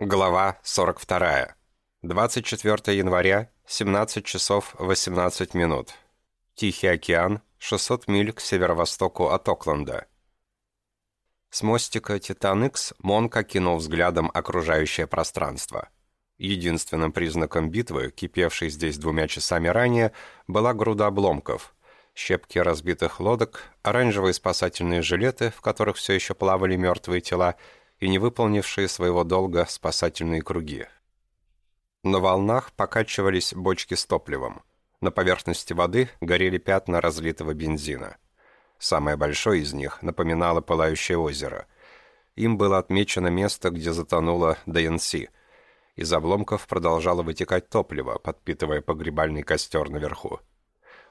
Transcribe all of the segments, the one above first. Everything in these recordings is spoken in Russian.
Глава 42. 24 января, 17 часов 18 минут. Тихий океан, 600 миль к северо-востоку от Окленда. С мостика «Титан-Икс» Монк окинул взглядом окружающее пространство. Единственным признаком битвы, кипевшей здесь двумя часами ранее, была груда обломков. Щепки разбитых лодок, оранжевые спасательные жилеты, в которых все еще плавали мертвые тела, и не выполнившие своего долга спасательные круги. На волнах покачивались бочки с топливом. На поверхности воды горели пятна разлитого бензина. Самое большое из них напоминало пылающее озеро. Им было отмечено место, где затонула ДНС. Из обломков продолжало вытекать топливо, подпитывая погребальный костер наверху.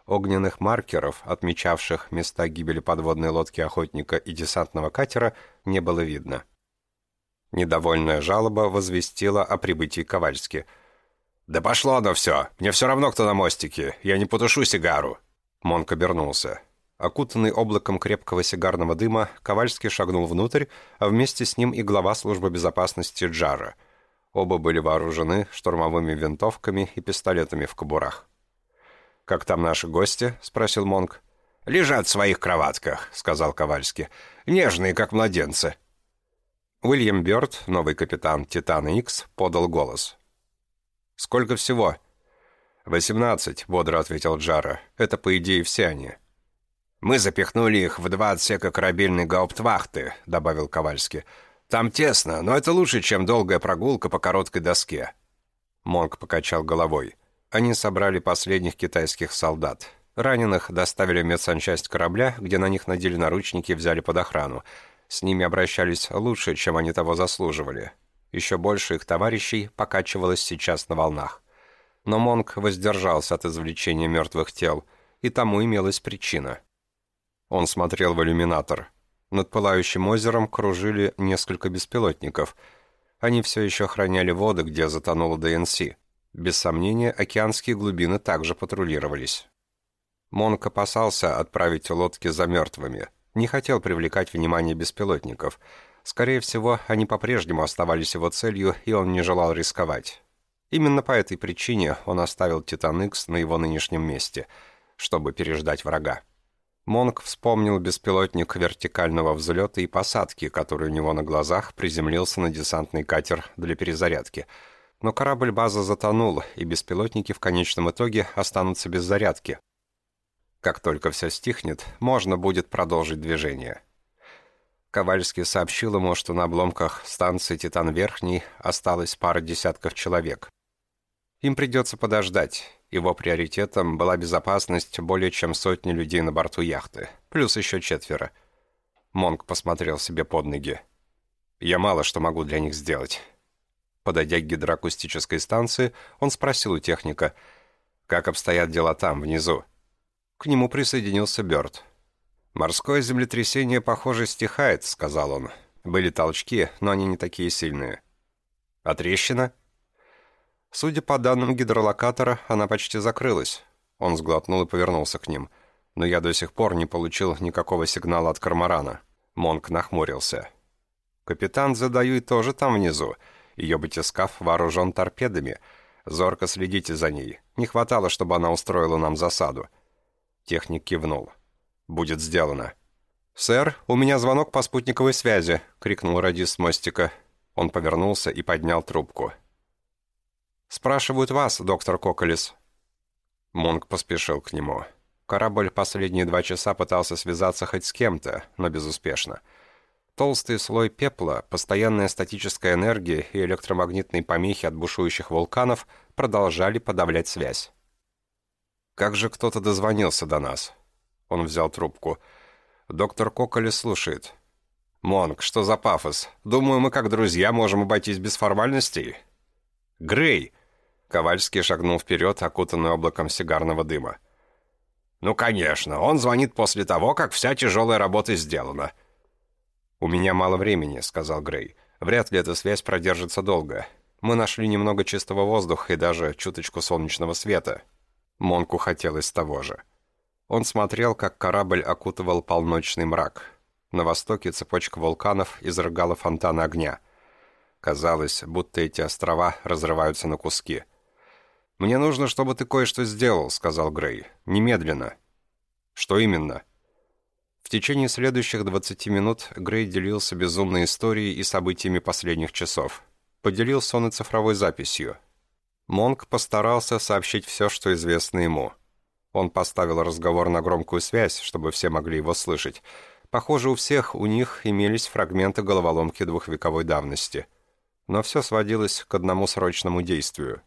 Огненных маркеров, отмечавших места гибели подводной лодки охотника и десантного катера, не было видно. Недовольная жалоба возвестила о прибытии Ковальски. «Да пошло оно все! Мне все равно, кто на мостике! Я не потушу сигару!» Монк обернулся. Окутанный облаком крепкого сигарного дыма, Ковальский шагнул внутрь, а вместе с ним и глава службы безопасности Джара. Оба были вооружены штурмовыми винтовками и пистолетами в кобурах. «Как там наши гости?» — спросил Монк. «Лежат в своих кроватках», — сказал Ковальский. «Нежные, как младенцы». Уильям Бёрд, новый капитан «Титана Икс», подал голос. «Сколько всего?» «Восемнадцать», — бодро ответил Джара. «Это, по идее, все они». «Мы запихнули их в два отсека корабельной гауптвахты», — добавил Ковальский. «Там тесно, но это лучше, чем долгая прогулка по короткой доске». Монк покачал головой. Они собрали последних китайских солдат. Раненых доставили в медсанчасть корабля, где на них надели наручники и взяли под охрану. С ними обращались лучше, чем они того заслуживали. Еще больше их товарищей покачивалось сейчас на волнах. Но Монк воздержался от извлечения мертвых тел, и тому имелась причина. Он смотрел в иллюминатор. Над пылающим озером кружили несколько беспилотников. Они все еще охраняли воды, где затонула ДНС. Без сомнения, океанские глубины также патрулировались. Монк опасался отправить лодки за мертвыми – не хотел привлекать внимание беспилотников. Скорее всего, они по-прежнему оставались его целью, и он не желал рисковать. Именно по этой причине он оставил Титан Икс на его нынешнем месте, чтобы переждать врага. Монк вспомнил беспилотник вертикального взлета и посадки, который у него на глазах приземлился на десантный катер для перезарядки. Но корабль-база затонул, и беспилотники в конечном итоге останутся без зарядки, как только все стихнет, можно будет продолжить движение. Ковальский сообщил ему, что на обломках станции «Титан Верхний» осталось пара десятков человек. Им придется подождать. Его приоритетом была безопасность более чем сотни людей на борту яхты, плюс еще четверо. Монк посмотрел себе под ноги. «Я мало что могу для них сделать». Подойдя к гидроакустической станции, он спросил у техника, «Как обстоят дела там, внизу?» К нему присоединился Бёрд. «Морское землетрясение, похоже, стихает», — сказал он. «Были толчки, но они не такие сильные». «А трещина?» Судя по данным гидролокатора, она почти закрылась. Он сглотнул и повернулся к ним. Но я до сих пор не получил никакого сигнала от Кармарана. Монк нахмурился. «Капитан Задаюй тоже там внизу. Ее батискаф вооружен торпедами. Зорко следите за ней. Не хватало, чтобы она устроила нам засаду. Техник кивнул. «Будет сделано». «Сэр, у меня звонок по спутниковой связи», — крикнул радист мостика. Он повернулся и поднял трубку. «Спрашивают вас, доктор Коколес». Монк поспешил к нему. Корабль последние два часа пытался связаться хоть с кем-то, но безуспешно. Толстый слой пепла, постоянная статическая энергия и электромагнитные помехи от бушующих вулканов продолжали подавлять связь. Как же кто-то дозвонился до нас?» Он взял трубку. «Доктор Коколи слушает». «Монг, что за пафос? Думаю, мы как друзья можем обойтись без формальностей». «Грей!» Ковальский шагнул вперед, окутанный облаком сигарного дыма. «Ну, конечно, он звонит после того, как вся тяжелая работа сделана». «У меня мало времени», — сказал Грей. «Вряд ли эта связь продержится долго. Мы нашли немного чистого воздуха и даже чуточку солнечного света. Монку хотелось того же. Он смотрел, как корабль окутывал полночный мрак. На востоке цепочка вулканов изрыгала фонтаны огня. Казалось, будто эти острова разрываются на куски. «Мне нужно, чтобы ты кое-что сделал», — сказал Грей. «Немедленно». «Что именно?» В течение следующих 20 минут Грей делился безумной историей и событиями последних часов. Поделился он и цифровой записью. Монк постарался сообщить все, что известно ему. Он поставил разговор на громкую связь, чтобы все могли его слышать. Похоже, у всех у них имелись фрагменты головоломки двухвековой давности. Но все сводилось к одному срочному действию.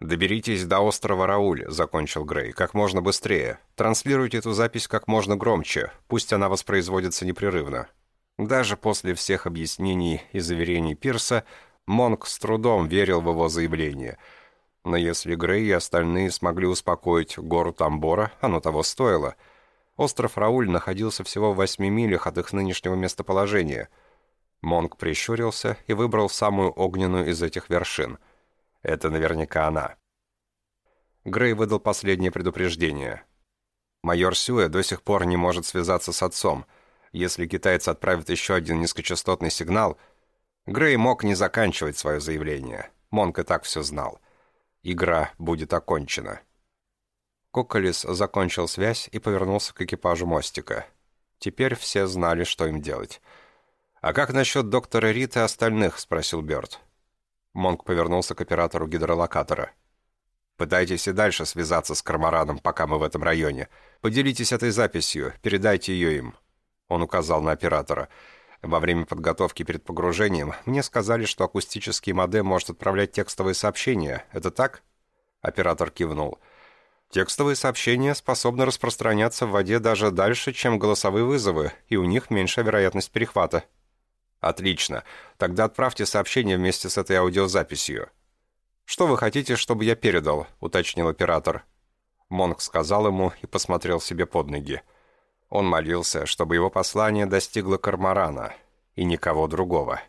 «Доберитесь до острова Рауль», — закончил Грей, — «как можно быстрее. Транслируйте эту запись как можно громче, пусть она воспроизводится непрерывно». Даже после всех объяснений и заверений Пирса Монк с трудом верил в его заявление. Но если Грей и остальные смогли успокоить гору Тамбора, оно того стоило. Остров Рауль находился всего в восьми милях от их нынешнего местоположения. Монк прищурился и выбрал самую огненную из этих вершин — это наверняка она. Грей выдал последнее предупреждение. Майор Сюэ до сих пор не может связаться с отцом. Если китайцы отправят еще один низкочастотный сигнал... Грей мог не заканчивать свое заявление. Монк и так все знал. Игра будет окончена. Коколис закончил связь и повернулся к экипажу мостика. Теперь все знали, что им делать. «А как насчет доктора Рита и остальных?» — спросил Бёрд. Монк повернулся к оператору гидролокатора. «Пытайтесь и дальше связаться с Кармараном, пока мы в этом районе. Поделитесь этой записью, передайте ее им». Он указал на оператора. «Во время подготовки перед погружением мне сказали, что акустический модем может отправлять текстовые сообщения. Это так?» Оператор кивнул. «Текстовые сообщения способны распространяться в воде даже дальше, чем голосовые вызовы, и у них меньшая вероятность перехвата». «Отлично. Тогда отправьте сообщение вместе с этой аудиозаписью». «Что вы хотите, чтобы я передал?» — уточнил оператор. Монк сказал ему и посмотрел себе под ноги. Он молился, чтобы его послание достигло Кармарана и никого другого.